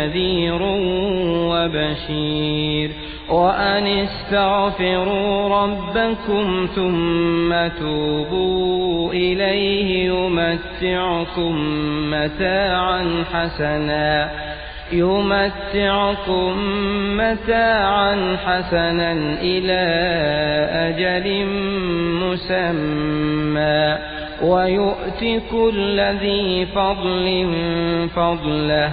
نذير وبشير. وأن استغفروا ربكم ثم توبوا إليه يمتعكم متاعا حسنا. يمتعكم متاعا حسنا إلى أجل مسمى. ويؤتي كل ذي فضل فضله.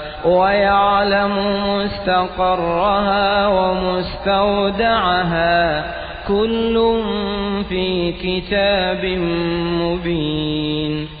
ويعلم مستقرها ومستودعها. كل في كتاب مبين.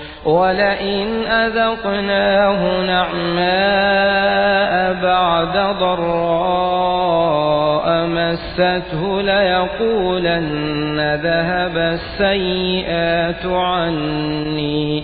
ولئن أذقناه نعماء بعد ضراء مسته ليقولن ذهب السيئات عني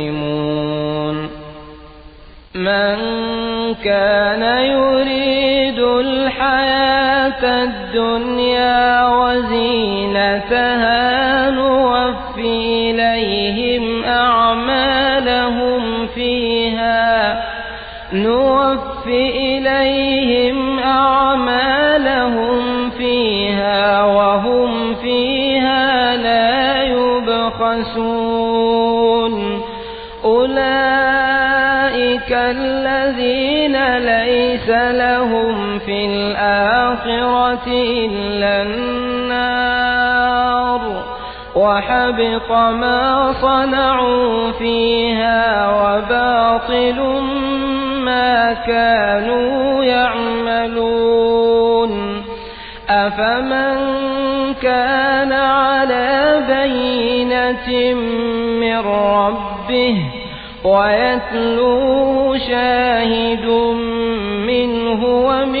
من كان يريد الحياة الدنيا وزينتها الآخرة إلا النار وحبط ما صنعوا فيها وباطل ما كانوا يعملون أفمن كان على بينة من ربه ويتلوه شاهد منه ومن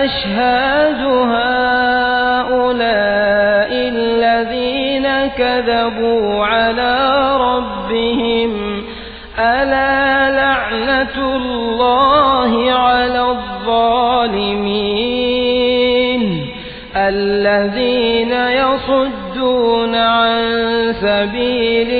الأشهاد هؤلاء الذين كذبوا على ربهم ألا لعنة الله على الظالمين الذين يصدون عن سبيل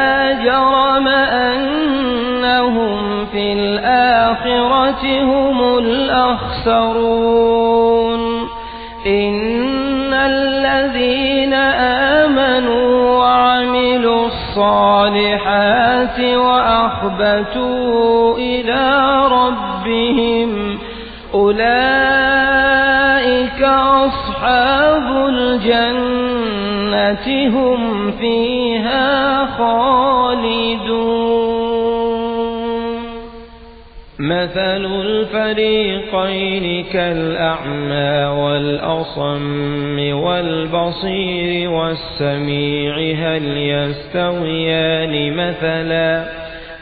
وأخبتوا إلى ربهم أولئك أصحاب الجنة هم فيها خالدون. مثل الفريقين كالأعمى والأصم والبصير والسميع هل يستويان مثلا؟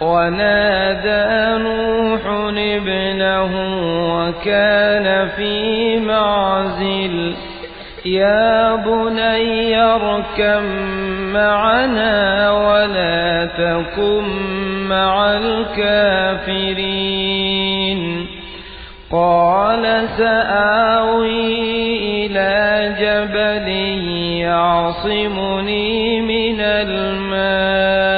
ونادى نوح ابنه وكان في معزل. يا بني اركم معنا ولا تكن مع الكافرين. قال سآوي إلى جبل يعصمني من الماء.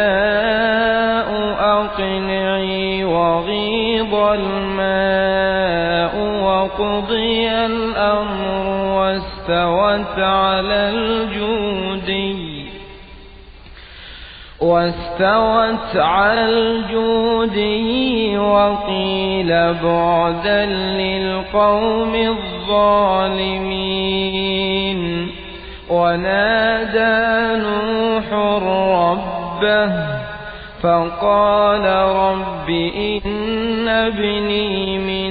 على الجودي واستوت على الجودي وقيل بعدا للقوم الظالمين. ونادى نوح ربه فقال رب إن ابني من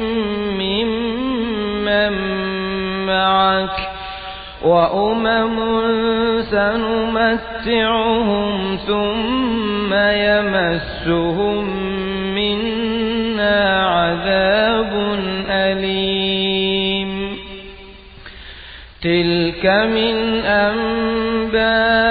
معك وأمم سنمتعهم ثم يمسهم منا عذاب أليم. تلك من أنباء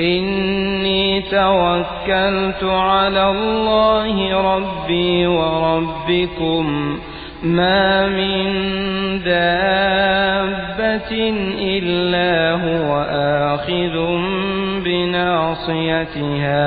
إني توكلت على الله ربي وربكم ما من دابة إلا هو آخذ بناصيتها.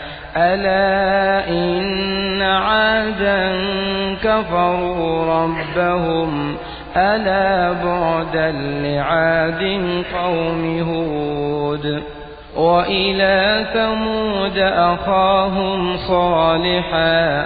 ألا إن عادا كفروا ربهم ألا بعدا لعاد قوم هود وإلى ثمود أخاهم صالحا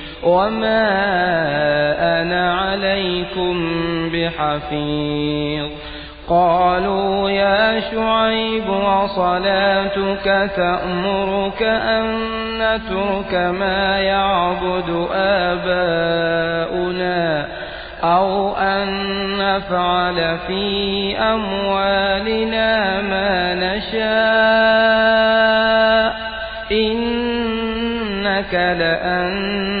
وما أنا عليكم بحفيظ قالوا يا شعيب وصلاتك تأمرك أن نترك ما يعبد آباؤنا أو أن نفعل في أموالنا ما نشاء إنك لأنت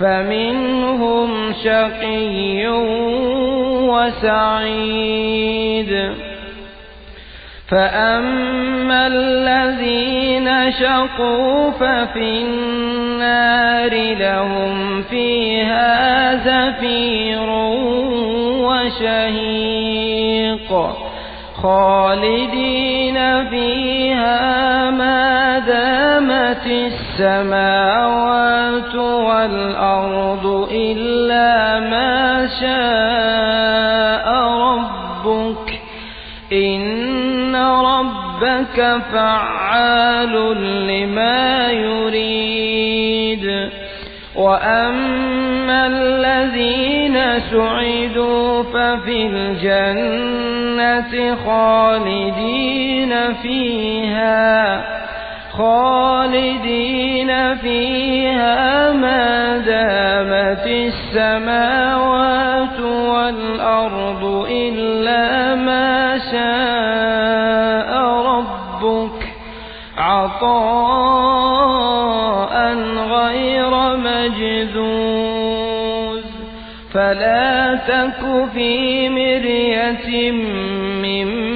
فمنهم شقي وسعيد. فأما الذين شقوا ففي النار لهم فيها زفير وشهيق. خالدين فيها ما دامت السماوات والأرض إلا ما شاء ربك إن ربك فعال لما يريد. وأما الذين سعدوا ففي الجنة خالدين فيها. خالدين فيها ما دامت السماوات والأرض إلا ما شاء ربك عطاء غير مجذور فلا تك في مرية مما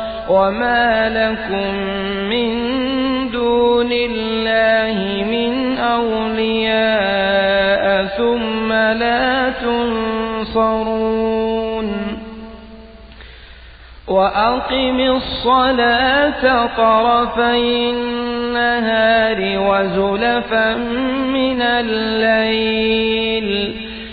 وما لكم من دون الله من أولياء ثم لا تنصرون وأقم الصلاة طرفي النهار وزلفا من الليل